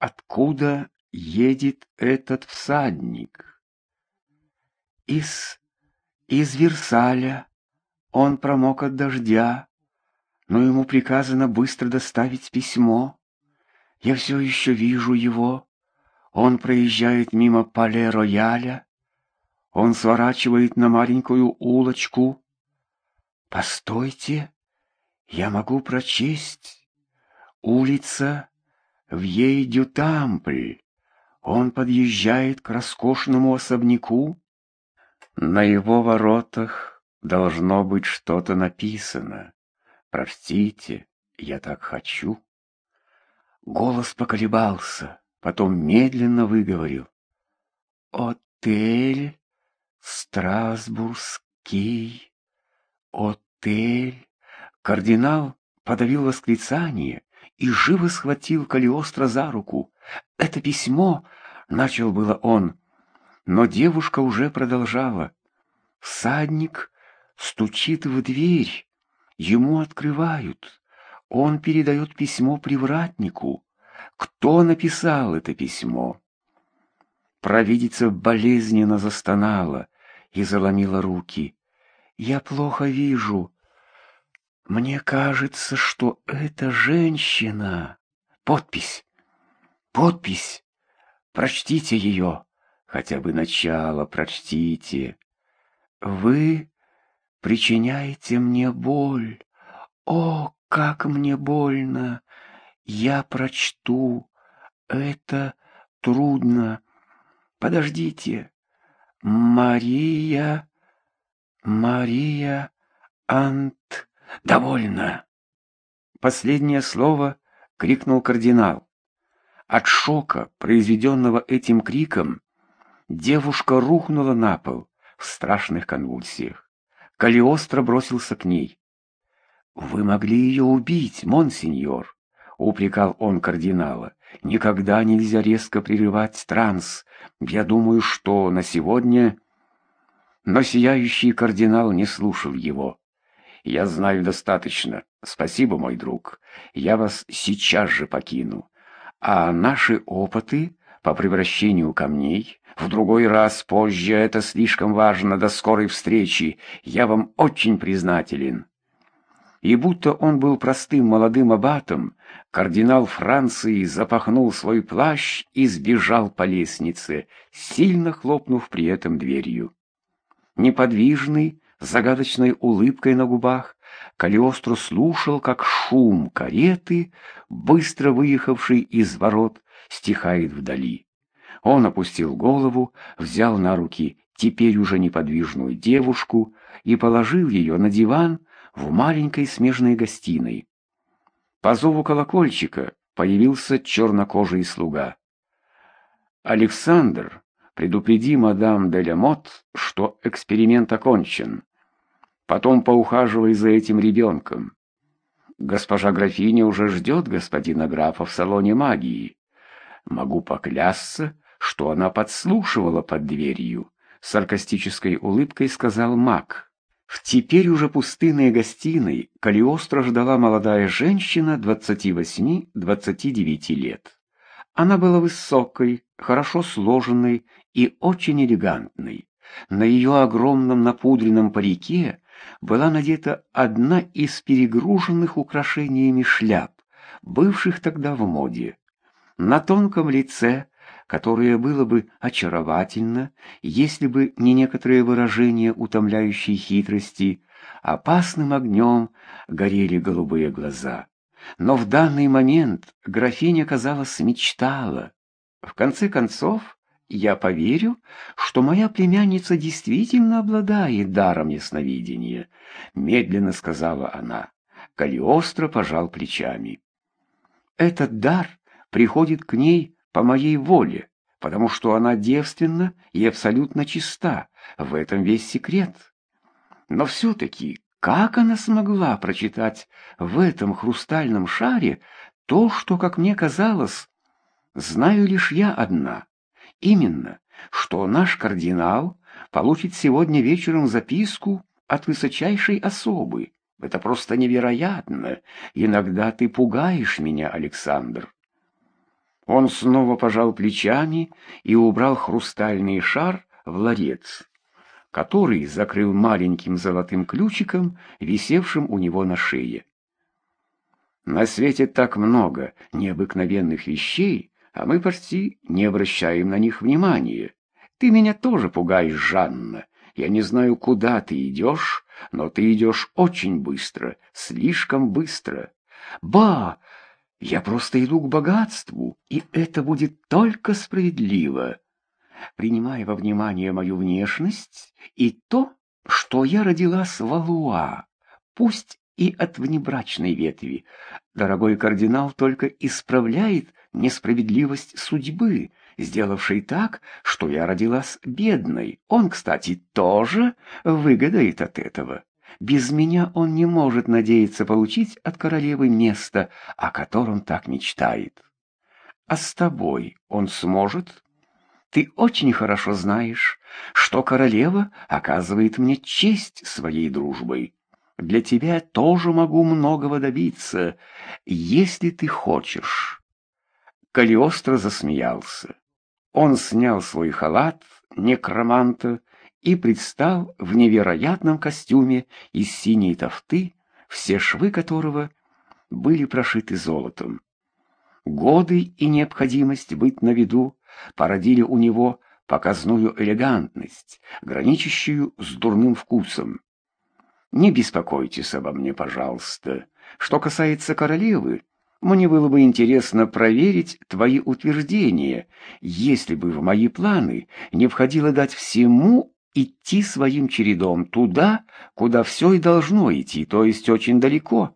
откуда едет этот всадник? Из... из Версаля. Он промок от дождя, но ему приказано быстро доставить письмо. Я все еще вижу его. Он проезжает мимо Пале-Рояля. Он сворачивает на маленькую улочку. Постойте, я могу прочесть. Улица Вьей-Дю-Тампль. Он подъезжает к роскошному особняку. На его воротах должно быть что-то написано. Простите, я так хочу. Голос поколебался, потом медленно выговорил. «Отель Страсбургский, отель». Кардинал подавил восклицание и живо схватил Калиостро за руку. «Это письмо!» — начал было он, но девушка уже продолжала. «Всадник стучит в дверь, ему открывают». Он передает письмо привратнику. Кто написал это письмо? Провидица болезненно застонала и заломила руки. Я плохо вижу. Мне кажется, что это женщина. Подпись. Подпись. Прочтите ее. Хотя бы начало прочтите. Вы причиняете мне боль. О, как мне больно! Я прочту. Это трудно. Подождите. Мария... Мария Ант... Довольно. Последнее слово крикнул кардинал. От шока, произведенного этим криком, девушка рухнула на пол в страшных конвульсиях. Калиостро бросился к ней. «Вы могли ее убить, монсеньор», — упрекал он кардинала. «Никогда нельзя резко прерывать транс. Я думаю, что на сегодня...» Но сияющий кардинал не слушал его. «Я знаю достаточно. Спасибо, мой друг. Я вас сейчас же покину. А наши опыты по превращению камней в другой раз позже, это слишком важно. До скорой встречи. Я вам очень признателен» и будто он был простым молодым аббатом, кардинал Франции запахнул свой плащ и сбежал по лестнице, сильно хлопнув при этом дверью. Неподвижный, с загадочной улыбкой на губах, Калиостро слушал, как шум кареты, быстро выехавший из ворот, стихает вдали. Он опустил голову, взял на руки теперь уже неподвижную девушку и положил ее на диван, в маленькой смежной гостиной. По зову колокольчика появился чернокожий слуга. «Александр, предупреди мадам де Лямот, что эксперимент окончен. Потом поухаживай за этим ребенком. Госпожа графиня уже ждет господина графа в салоне магии. Могу поклясться, что она подслушивала под дверью», — саркастической улыбкой сказал маг. В теперь уже пустынной гостиной Калиостро ждала молодая женщина 28-29 лет. Она была высокой, хорошо сложенной и очень элегантной. На ее огромном напудренном парике была надета одна из перегруженных украшениями шляп, бывших тогда в моде. На тонком лице которое было бы очаровательно, если бы не некоторые выражения утомляющей хитрости, опасным огнем горели голубые глаза. Но в данный момент графиня, казалось, мечтала. В конце концов, я поверю, что моя племянница действительно обладает даром ясновидения, медленно сказала она. Калиостро пожал плечами. Этот дар приходит к ней по моей воле, потому что она девственна и абсолютно чиста. В этом весь секрет. Но все-таки, как она смогла прочитать в этом хрустальном шаре то, что, как мне казалось, знаю лишь я одна? Именно, что наш кардинал получит сегодня вечером записку от высочайшей особы. Это просто невероятно. Иногда ты пугаешь меня, Александр. Он снова пожал плечами и убрал хрустальный шар в ларец, который закрыл маленьким золотым ключиком, висевшим у него на шее. На свете так много необыкновенных вещей, а мы почти не обращаем на них внимания. Ты меня тоже пугаешь, Жанна. Я не знаю, куда ты идешь, но ты идешь очень быстро, слишком быстро. Ба! Я просто иду к богатству, и это будет только справедливо. Принимая во внимание мою внешность и то, что я родилась в Валуа, пусть и от внебрачной ветви, дорогой кардинал только исправляет несправедливость судьбы, сделавшей так, что я родилась бедной. Он, кстати, тоже выгодает от этого. Без меня он не может надеяться получить от королевы место, о котором так мечтает. А с тобой он сможет? Ты очень хорошо знаешь, что королева оказывает мне честь своей дружбой. Для тебя тоже могу многого добиться, если ты хочешь. Калиостро засмеялся. Он снял свой халат некроманта и предстал в невероятном костюме из синей тофты, все швы которого были прошиты золотом. Годы и необходимость быть на виду породили у него показную элегантность, граничащую с дурным вкусом. Не беспокойтесь обо мне, пожалуйста. Что касается королевы, мне было бы интересно проверить твои утверждения, если бы в мои планы не входило дать всему идти своим чередом туда, куда все и должно идти, то есть очень далеко.